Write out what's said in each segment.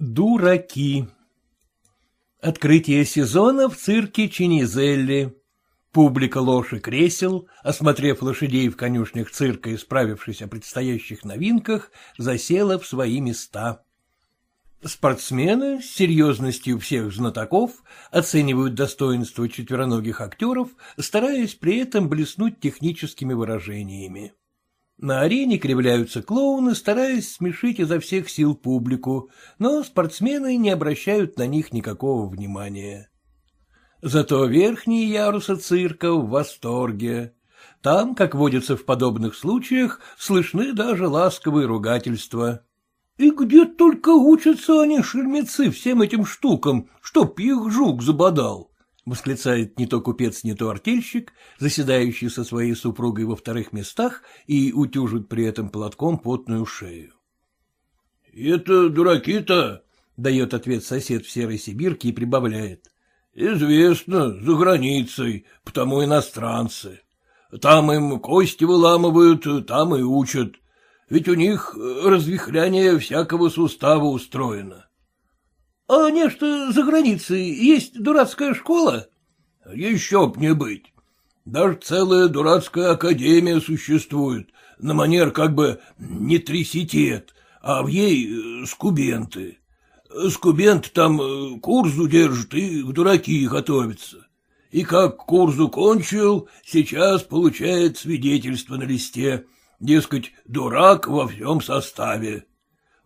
Дураки Открытие сезона в цирке Чинизелли. Публика ложь и кресел, осмотрев лошадей в конюшнях цирка и справившись о предстоящих новинках, засела в свои места. Спортсмены с серьезностью всех знатоков оценивают достоинство четвероногих актеров, стараясь при этом блеснуть техническими выражениями. На арене кривляются клоуны, стараясь смешить изо всех сил публику, но спортсмены не обращают на них никакого внимания. Зато верхние ярусы цирка в восторге. Там, как водится в подобных случаях, слышны даже ласковые ругательства. И где только учатся они, шельмецы, всем этим штукам, чтоб их жук забодал, — восклицает не то купец, не то артельщик, заседающий со своей супругой во вторых местах и утюжит при этом платком потную шею. — Это дураки-то, — дает ответ сосед в серой сибирке и прибавляет. Известно, за границей, потому иностранцы. Там им кости выламывают, там и учат. Ведь у них развихляние всякого сустава устроено. — А не что за границей есть дурацкая школа? — Еще б не быть. Даже целая дурацкая академия существует, на манер как бы не триситет, а в ей скубенты. Скубент там э, курсу держит и в дураки готовится. И как курсу кончил, сейчас получает свидетельство на листе, дескать, дурак во всем составе.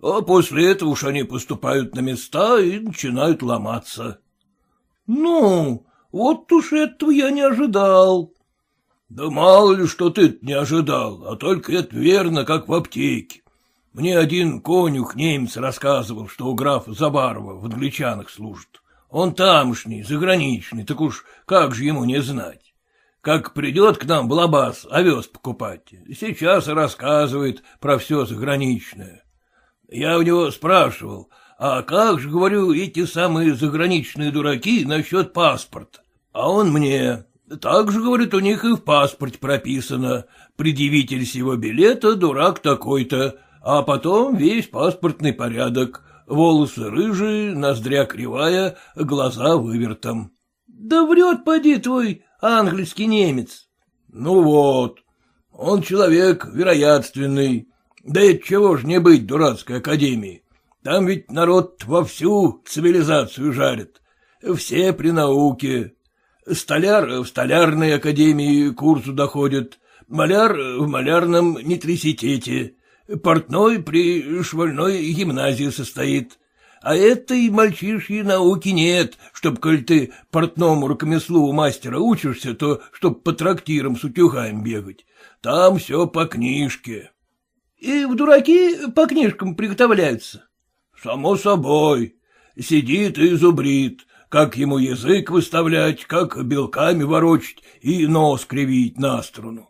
А после этого уж они поступают на места и начинают ломаться. — Ну, вот уж этого я не ожидал. — Да мало ли, что ты не ожидал, а только это верно, как в аптеке. Мне один конюх немец рассказывал, что у графа Забарова в англичанах служит. Он тамошний, заграничный, так уж как же ему не знать. Как придет к нам Блабас овес покупать, сейчас рассказывает про все заграничное. Я у него спрашивал, а как же, говорю, эти самые заграничные дураки насчет паспорта? А он мне, так же, говорит, у них и в паспорте прописано, предъявитель сего билета дурак такой-то, а потом весь паспортный порядок, волосы рыжие, ноздря кривая, глаза вывертом. — Да врет, поди твой английский немец. — Ну вот, он человек вероятственный, да и чего ж не быть дурацкой академии. Там ведь народ во всю цивилизацию жарит, все при науке. Столяр в столярной академии курсу доходит, маляр в малярном нетриситете, Портной при швальной гимназии состоит. А этой мальчишьей науки нет, чтоб, коль ты портному рукомеслу мастера учишься, то чтоб по трактирам с утюгами бегать. Там все по книжке. — И в дураки по книжкам приготовляются? — Само собой. Сидит и зубрит, как ему язык выставлять, как белками ворочать и нос кривить на струну.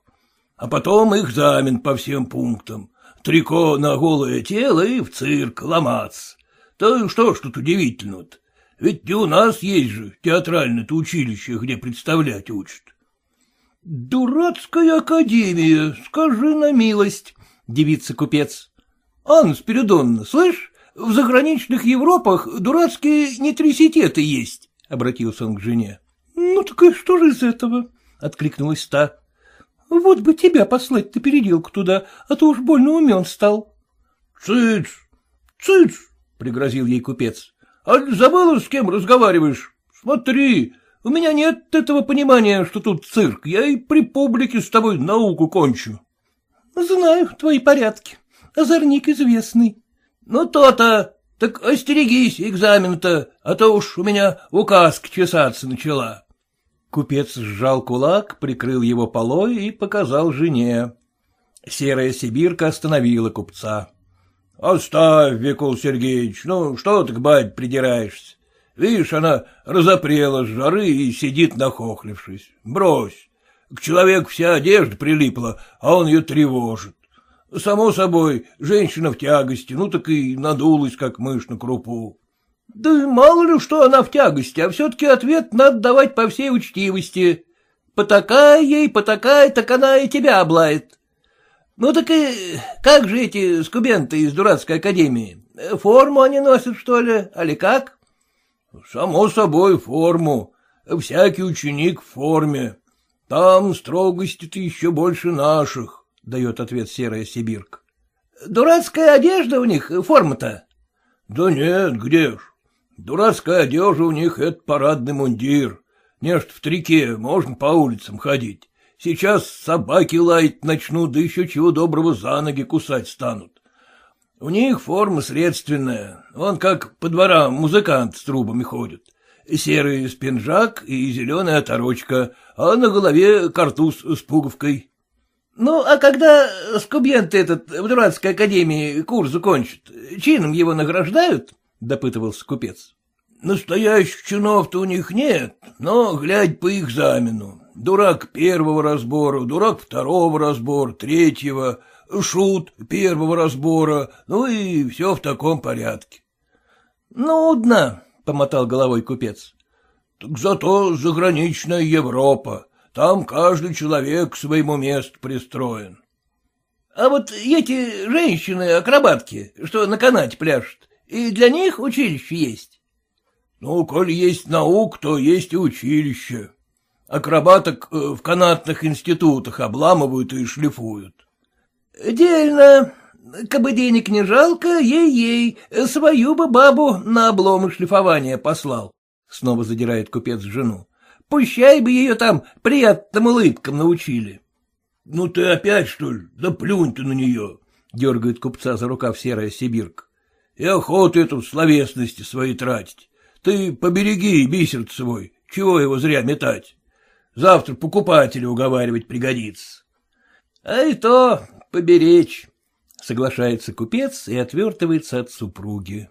А потом экзамен по всем пунктам трико на голое тело и в цирк ломаться. То что ж тут удивительного-то? Ведь и у нас есть же театральное-то училище, где представлять учат. — Дурацкая академия, скажи на милость, — девица купец. — Анна Спиридоновна, слышь, в заграничных Европах дурацкие нетриситеты есть, — обратился он к жене. — Ну так и что же из этого? — откликнулась та. Вот бы тебя послать-то переделку туда, а то уж больно умен стал. — Цыц, цыц, — пригрозил ей купец. — А забыла, с кем разговариваешь? Смотри, у меня нет этого понимания, что тут цирк, я и при публике с тобой науку кончу. — Знаю твои порядки, озорник известный. — Ну то-то, так остерегись экзамен-то, а то уж у меня указка чесаться начала. Купец сжал кулак, прикрыл его полой и показал жене. Серая сибирка остановила купца. — Оставь, Викул Сергеевич, ну что ты к бабе придираешься? Видишь, она разопрела с жары и сидит нахохлившись. Брось. К человеку вся одежда прилипла, а он ее тревожит. Само собой, женщина в тягости, ну так и надулась, как мышь на крупу. Да мало ли что она в тягости, а все-таки ответ надо давать по всей учтивости. Потакай ей, потакай, так она и тебя облает. Ну так и как же эти скубенты из дурацкой академии? Форму они носят, что ли, али как? — Само собой, форму. Всякий ученик в форме. Там строгости-то еще больше наших, — дает ответ серая сибирка. — Дурацкая одежда у них, форма-то? — Да нет, где ж. Дурацкая одежда у них — это парадный мундир. Нечто в трике можно по улицам ходить. Сейчас собаки лаять начнут, да еще чего доброго за ноги кусать станут. У них форма средственная, он как по дворам музыкант с трубами ходит. Серый спинжак и зеленая оторочка, а на голове картуз с пуговкой. — Ну, а когда скубьент этот в дурацкой академии курс закончит, чином его награждают? — допытывался купец. — Настоящих чинов-то у них нет, но глядь по экзамену. Дурак первого разбора, дурак второго разбора, третьего, шут первого разбора, ну и все в таком порядке. — Нудно, — помотал головой купец. — Так зато заграничная Европа. Там каждый человек к своему месту пристроен. — А вот эти женщины-акробатки, что на канате пляшут, и для них училище есть? — Ну, коль есть наук, то есть и училище. Акробаток э, в канатных институтах обламывают и шлифуют. — Дельно. Кабы денег не жалко, ей-ей, свою бы бабу на обломы шлифования послал. Снова задирает купец жену. Пущай бы ее там приятным улыбкам научили. — Ну ты опять, что ли? Да плюнь ты на нее! — дергает купца за рукав серая сибирка. — И охота эту словесности свои тратить. Ты побереги бисер свой, чего его зря метать. Завтра покупателя уговаривать пригодится. — А и то поберечь, — соглашается купец и отвертывается от супруги.